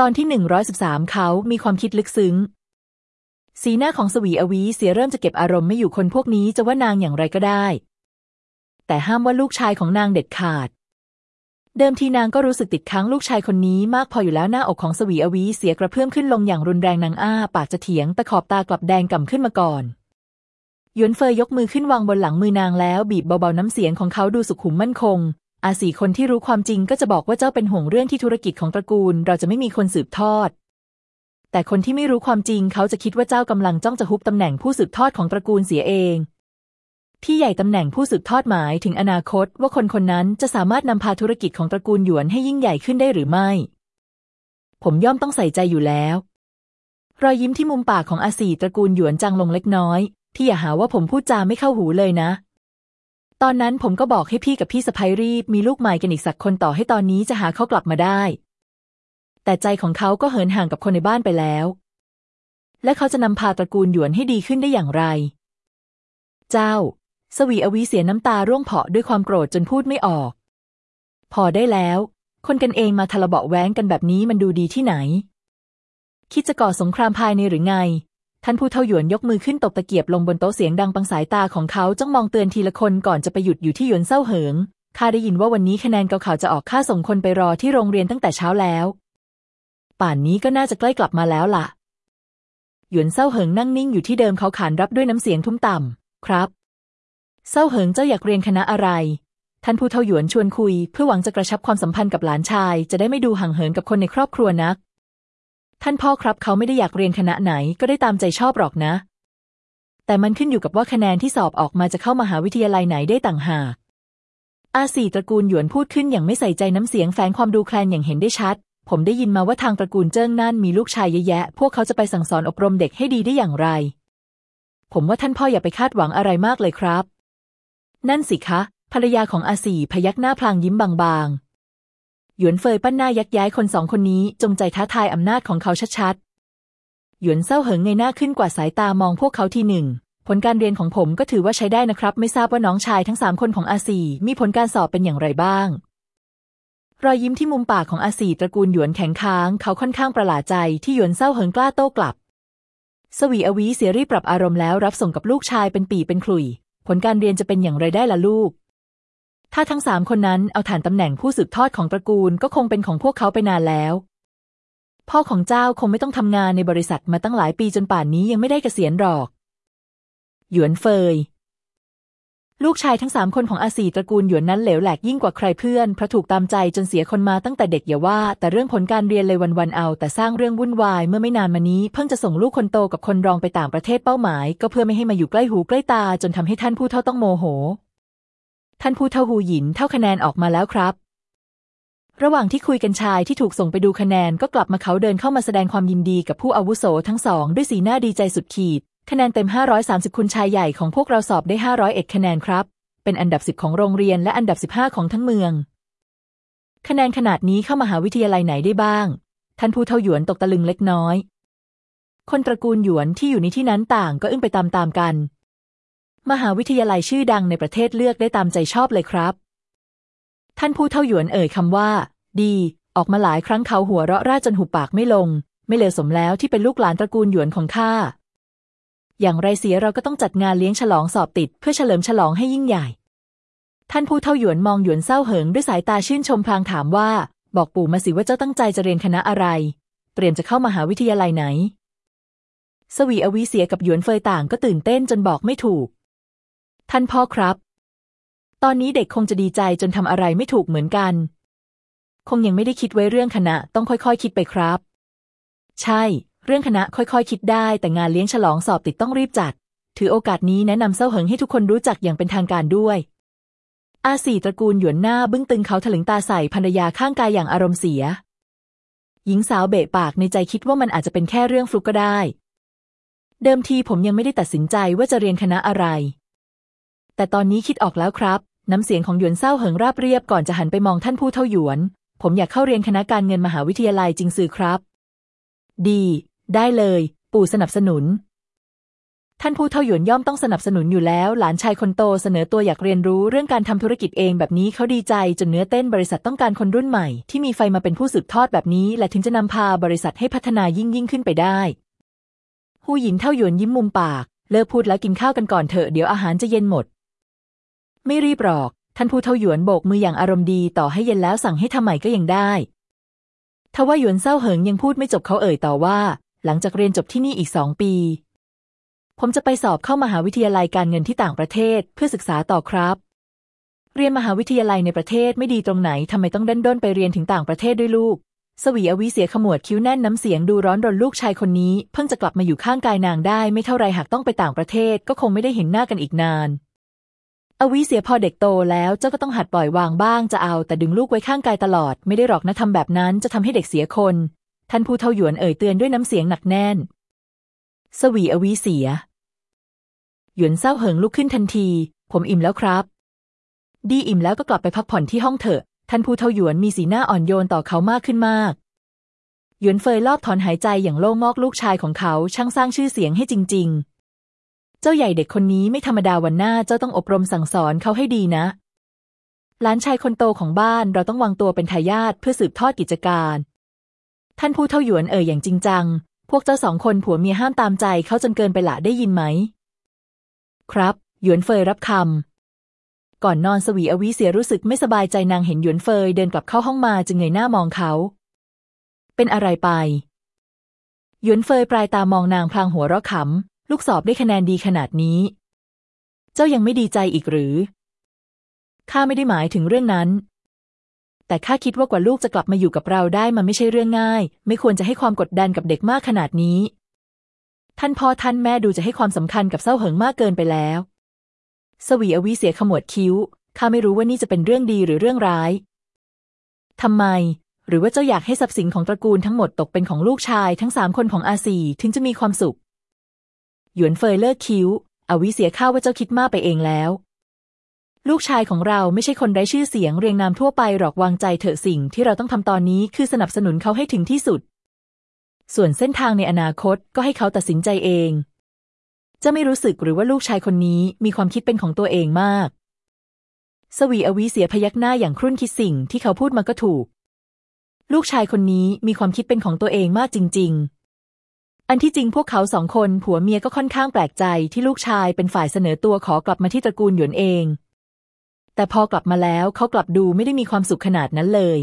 ตอนที่หนึ่งร้อยสิบสามเขามีความคิดลึกซึ้ง สีหน้าของสวีอวีเสียเริ่มจะเก็บอารมณ์ไม่อยู่คนพวกนี้จะว่านางอย่างไรก็ได้ แต่ห้ามว่าลูกชายของนางเด็ดขาด เดิมทีนางก็รู้สึกติดค้างลูกชายคนนี้มากพออยู่แล้วหน้าอกของสวีอวีเสียกระเพื่อมขึ้นลงอย่างรุนแรงนางอ้า ปากจะเถียงแต่ขอบตากลับแดงก่ำขึ้นมาก่อนยวนเฟยยกมือขึ้นวางบนหลังมือนางแล้วบีบเบาๆน้ำเสียงของเขาดูสุขุมมั่นคง อาสีคนที่รู้ความจริงก็จะบอกว่าเจ้าเป็นห่วงเรื่องที่ธุรกิจของตระกูล เราจะไม่มีคนสืบทอด แต่คนที่ไม่รู้ความจริงเขาจะคิดว่าเจ้ากำลังจ้องจะฮุบตำแหน่งผู้สืบทอดของตระกูลเสียเองที่ใหญ่ตำแหน่งผู้สืบทอดหมายถึงอนาคตว่าคนคนนั้นจะสามารถนำพาธุรกิจของตระกูลหยวนให้ยิ่งใหญ่ขึ้นได้หรือไม่ ผมย่อมต้องใส่ใจอยู่แล้ว รอยยิ้มที่มุมปากของอาสีตระกูลหยวนจางลงเล็กน้อยที่อย่าหาว่าผมพูดจาไม่เข้าหูเลยนะ ตอนนั้นผมก็บอกให้พี่กับพี่สะพ้ยรีบมีลูกใหม่กันอีกสักคนต่อให้ตอนนี้จะหาเขากลับมาได้ แต่ใจของเขาก็เหินห่างกับคนในบ้านไปแล้ว และเขาจะนำพาตระกูลหยวนให้ดีขึ้นได้อย่างไร เจ้า สวีอวีเสียน้ำตาร่วงเพาะด้วยความโกรธจนพูดไม่ออก พอได้แล้ว คนกันเองมาทะเลาะแว้งกันแบบนี้มันดูดีที่ไหน คิดจะก่อสงครามภายในหรือไง ท่านผู้เท่าหยวนยกมือขึ้นตบตะเกียบลงบนโต๊ะเสียงดังปังสายตาของเขาจ้องมองเตือนทีละคนก่อนจะไปหยุดอยู่ที่หยวนเศร้าเหิง ข้าได้ยินว่าวันนี้คะแนนเกาข่าวจะออกค่าส่งคนไปรอที่โรงเรียนตั้งแต่เช้าแล้ว ป่านนี้ก็น่าจะใกล้กลับมาแล้วล่ะ หยวนเศร้าเหิงนั่งนิ่งอยู่ที่เดิมเขาขานรับด้วยน้ำเสียงทุ้มต่ำครับ เศร้าเหิงเจ้าอยากเรียนคณะอะไร ท่านผู้เท่าหยวนชวนคุย เพื่อหวังจะกระชับความสัมพันธ์กับหลานชาย จะได้ไม่ดูห่างเหินกับคนในครอบครัวนัก ท่านพ่อครับเขาไม่ได้อยากเรียนคณะไหนก็ได้ตามใจชอบหรอกนะ แต่มันขึ้นอยู่กับว่าคะแนนที่สอบออกมาจะเข้ามหาวิทยาลัยไหนได้ต่างหาก อาสีตระกูลหยวนพูดขึ้นอย่างไม่ใส่ใจน้ำเสียงแฝงความดูแคลนอย่างเห็นได้ชัด ผมได้ยินมาว่าทางตระกูลเจิ้งนั่นมีลูกชายเยอะแยะ พวกเขาจะไปสั่งสอนอบรมเด็กให้ดีได้อย่างไร ผมว่าท่านพ่ออย่าไปคาดหวังอะไรมากเลยครับ นั่นสิคะ ภรรยาของอาสีพยักหน้าพลางยิ้มบางๆ หยวนเฟยปั้นหน้ายักย้ายคนสองคนนี้จงใจท้าทายอำนาจของเขาชัดๆ หยวนเศร้าเหิงเงยหน้าขึ้นกว่าสายตามองพวกเขาทีหนึ่ง ผลการเรียนของผมก็ถือว่าใช้ได้นะครับ ไม่ทราบว่าน้องชายทั้งสามคนของอาซีมีผลการสอบเป็นอย่างไรบ้าง รอยยิ้มที่มุมปากของอาซีตระกูลหยวนแข็งค้าง เขาค่อนข้างประหลาดใจที่หยวนเศร้าเหิงกล้าโต้กลับ สวีอวีเสียรีปรับอารมณ์แล้วรับส่งกับลูกชายเป็นปีเป็นขลุย ผลการเรียนจะเป็นอย่างไรได้ล่ะลูก ถ้าทั้งสามคนนั้นเอาฐานตำแหน่งผู้สืบทอดของตระกูลก็คงเป็นของพวกเขาไปนานแล้ว พ่อของเจ้าคงไม่ต้องทำงานในบริษัทมาตั้งหลายปีจนป่านนี้ยังไม่ได้เกษียณหรอก หยวนเฟย ลูกชายทั้งสามคนของอาสีตระกูลหยวนนั้นเหลวแหลกยิ่งกว่าใครเพื่อนเพราะถูกตามใจจนเสียคนมาตั้งแต่เด็กอย่าว่า แต่เรื่องผลการเรียนเลยวันๆเอา แต่สร้างเรื่องวุ่นวายเมื่อไม่นานมานี้เพิ่งจะส่งลูกคนโตกับคนรองไปต่างประเทศเป้าหมาย ก็เพื่อไม่ให้มาอยู่ใกล้หูใกล้ตาจนทำให้ท่านผู้เท่าต้องโมโห ท่านผู้เท่าหูหยินเท่าคะแนนออกมาแล้วครับ ระหว่างที่คุยกันชายที่ถูกส่งไปดูคะแนนก็กลับมาเขาเดินเข้ามาแสดงความยินดีกับผู้อาวุโสทั้งสอง ด้วยสีหน้าดีใจสุดขีด คะแนนเต็ม 530 คุณชายใหญ่ของพวกเราสอบได้ 501 คะแนนครับ เป็นอันดับ 10 ของโรงเรียนและอันดับ 15 ของทั้งเมือง คะแนนขนาดนี้เข้ามหาวิทยาลัยไหนได้บ้าง ท่านผู้เท่าหยวนตกตะลึงเล็กน้อย คนตระกูลหยวนที่อยู่ในที่นั้นต่างก็อึ้งไปตามๆกัน มหาวิทยาลัยชื่อดังในประเทศเลือกได้ตามใจชอบเลยครับ ท่านผู้เท่าหยวนเอ่ยคำว่า ดี ออกมาหลายครั้งเขาหัวเราะร่าจนหุบปากไม่ลง ไม่เลวสมแล้วที่เป็นลูกหลานตระกูลหยวนของข้าอย่างไรเสียเราก็ต้องจัดงานเลี้ยงฉลองสอบติด เพื่อเฉลิมฉลองให้ยิ่งใหญ่ ท่านผู้เท่าหยวนมองหยวนเศร้าเหิงด้วยสายตาชื่นชมพลางถามว่า บอกปู่มาสิว่าเจ้าตั้งใจจะเรียนคณะอะไร เตรียมจะเข้ามาหาวิทยาลัยไหน สวีอวีเสียกับหยวนเฟยต่างก็ตื่นเต้นจนบอกไม่ถูก ท่านพ่อครับ ตอนนี้เด็กคงจะดีใจจนทำอะไรไม่ถูกเหมือนกัน คงยังไม่ได้คิดไว้เรื่องคณะต้องค่อยๆคคิดไปครับ ใช่ เรื่องคณะค่อยๆคคิดได้ แต่งานเลี้ยงฉลองสอบติดต้องรีบจัด ถือโอกาสนี้แนะนำเซ้าเหิงให้ทุกคนรู้จักอย่างเป็นทางการด้วย อาสี่ตระกูลหยวนหน้าบึ้งตึงเขาถลึงตาใส่ภรรยาข้างกายอย่างอารมณ์เสีย หญิงสาวเบะปากในใจคิดว่ามันอาจจะเป็นแค่เรื่องฟลุกก็ได้ เดิมทีผมยังไม่ได้ตัดสินใจว่าจะเรียนคณะอะไร แต่ตอนนี้คิดออกแล้วครับ น้ำเสียงของหยวนเศร้าเหิงราบเรียบก่อนจะหันไปมองท่านผู้เท่าหยวน ผมอยากเข้าเรียนคณะการเงินมหาวิทยาลัยจริงสื่อครับ ดี ได้เลย ปู่สนับสนุน ท่านผู้เท่าหยวนย่อมต้องสนับสนุนอยู่แล้ว หลานชายคนโตเสนอตัวอยากเรียนรู้เรื่องการทำธุรกิจเองแบบนี้เขาดีใจจนเนื้อเต้นบริษัทต้องการคนรุ่นใหม่ ที่มีไฟมาเป็นผู้สืบทอดแบบนี้และถึงจะนำพาบริษัทให้พัฒนายิ่งยิ่งขึ้นไปได้หูหยินเท่าหยวนยิ้มมุมปาก เลิกพูดแล้วกินข้าวกันก่อนเถอะเดี๋ยวอาหารจะเย็นหมด ไม่รีบหรอก ท่านผู้เท่าหยวนโบกมืออย่างอารมณ์ดีต่อให้เย็นแล้วสั่งให้ทำใหม่ก็ยังได้ทว่าหยวนเศร้าเหิงยังพูดไม่จบเขาเอ่ยต่อว่า หลังจากเรียนจบที่นี่อีกสองปี ผมจะไปสอบเข้ามหาวิทยาลัยการเงินที่ต่างประเทศเพื่อศึกษาต่อครับ เรียนมหาวิทยาลัยในประเทศไม่ดีตรงไหนทำไมต้องดันด้นไปเรียนถึงต่างประเทศด้วยลูกสวีอวิเสียขมวดคิ้วแน่นน้ำเสียงดูร้อนรนลูกชายคนนี้ เพิ่งจะกลับมาอยู่ข้างกายนางได้ ไม่เท่าไรหากต้องไปต่างประเทศ ก็คงไม่ได้เห็นหน้ากันอีกนาน อวิเสียพอเด็กโตแล้วเจ้าก็ต้องหัดปล่อยวางบ้างจะเอาแต่ดึงลูกไว้ข้างกายตลอดไม่ได้หรอกนะทำแบบนั้นจะทำให้เด็กเสียคน ท่านผู้เท่าหยวนเอ่ยเตือนด้วยน้ำเสียงหนักแน่น สวีอวิเสีย หยวนเศร้าเหิงลุกขึ้นทันที ผมอิ่มแล้วครับ ดีอิ่มแล้วก็กลับไปพักผ่อนที่ห้องเถอะ ท่านผู้เท่าหยวนมีสีหน้าอ่อนโยนต่อเขามากขึ้นมาก หยวนเฟยรอบถอนหายใจอย่างโล่งอกลูกชายของเขาช่างสร้างชื่อเสียงให้จริง ๆ จ้าใหญ่เด็กคนนี้ไม่ธรรมดาวันหน้าเจ้าต้องอบรมสั่งสอนเขาให้ดีนะ หลานชายคนโตของบ้านเราต้องวางตัวเป็นทายาทเพื่อสืบทอดกิจการ ท่านผู้เท่าหยวนเอ่ยอย่างจริงจัง พวกเจ้าสองคนผัวเมียห้ามตามใจเขาจนเกินไปละได้ยินไหม ครับ หยวนเฟยรับคำ ก่อนนอนสวีอวิเสียรู้สึกไม่สบายใจนางเห็นหยวนเฟยเดินกลับเข้าห้องมาจึงเงยหน้ามองเขา เป็นอะไรไป หยวนเฟยปลายตามองนางพลางหัวเราะขำ ลูกสอบได้คะแนนดีขนาดนี้ เจ้ายังไม่ดีใจอีกหรือ ข้าไม่ได้หมายถึงเรื่องนั้น แต่ข้าคิดว่ากว่าลูกจะกลับมาอยู่กับเราได้มันไม่ใช่เรื่องง่าย ไม่ควรจะให้ความกดดันกับเด็กมากขนาดนี้ ท่านพ่อท่านแม่ดูจะให้ความสำคัญกับเศร้าเหิงมากเกินไปแล้ว สวีอวิเสียขมวดคิ้ว ข้าไม่รู้ว่านี่จะเป็นเรื่องดีหรือเรื่องร้ายทำไมหรือว่าเจ้าอยากให้ทรัพย์สินของตระกูลทั้งหมดตกเป็นของลูกชายทั้งสามคนของอาซีถึงจะมีความสุข หยวนเฟยเลิกคิ้ว อวิเสียข้าว่าเจ้าคิดมากไปเองแล้ว ลูกชายของเราไม่ใช่คนไร้ชื่อเสียงเรียงนามทั่วไปหรอกวางใจเถอะสิ่งที่เราต้องทำตอนนี้คือสนับสนุนเขาให้ถึงที่สุด ส่วนเส้นทางในอนาคตก็ให้เขาตัดสินใจเอง จะไม่รู้สึกหรือว่าลูกชายคนนี้มีความคิดเป็นของตัวเองมาก สวีอวิเสียพยักหน้าอย่างครุ่นคิดสิ่งที่เขาพูดมาก็ถูก ลูกชายคนนี้มีความคิดเป็นของตัวเองมากจริง ๆ อันที่จริงพวกเขาสองคนผัวเมียก็ค่อนข้างแปลกใจที่ลูกชายเป็นฝ่ายเสนอตัวขอกลับมาที่ตระกูลหยวนเอง แต่พอกลับมาแล้วเขากลับดูไม่ได้มีความสุขขนาดนั้นเลย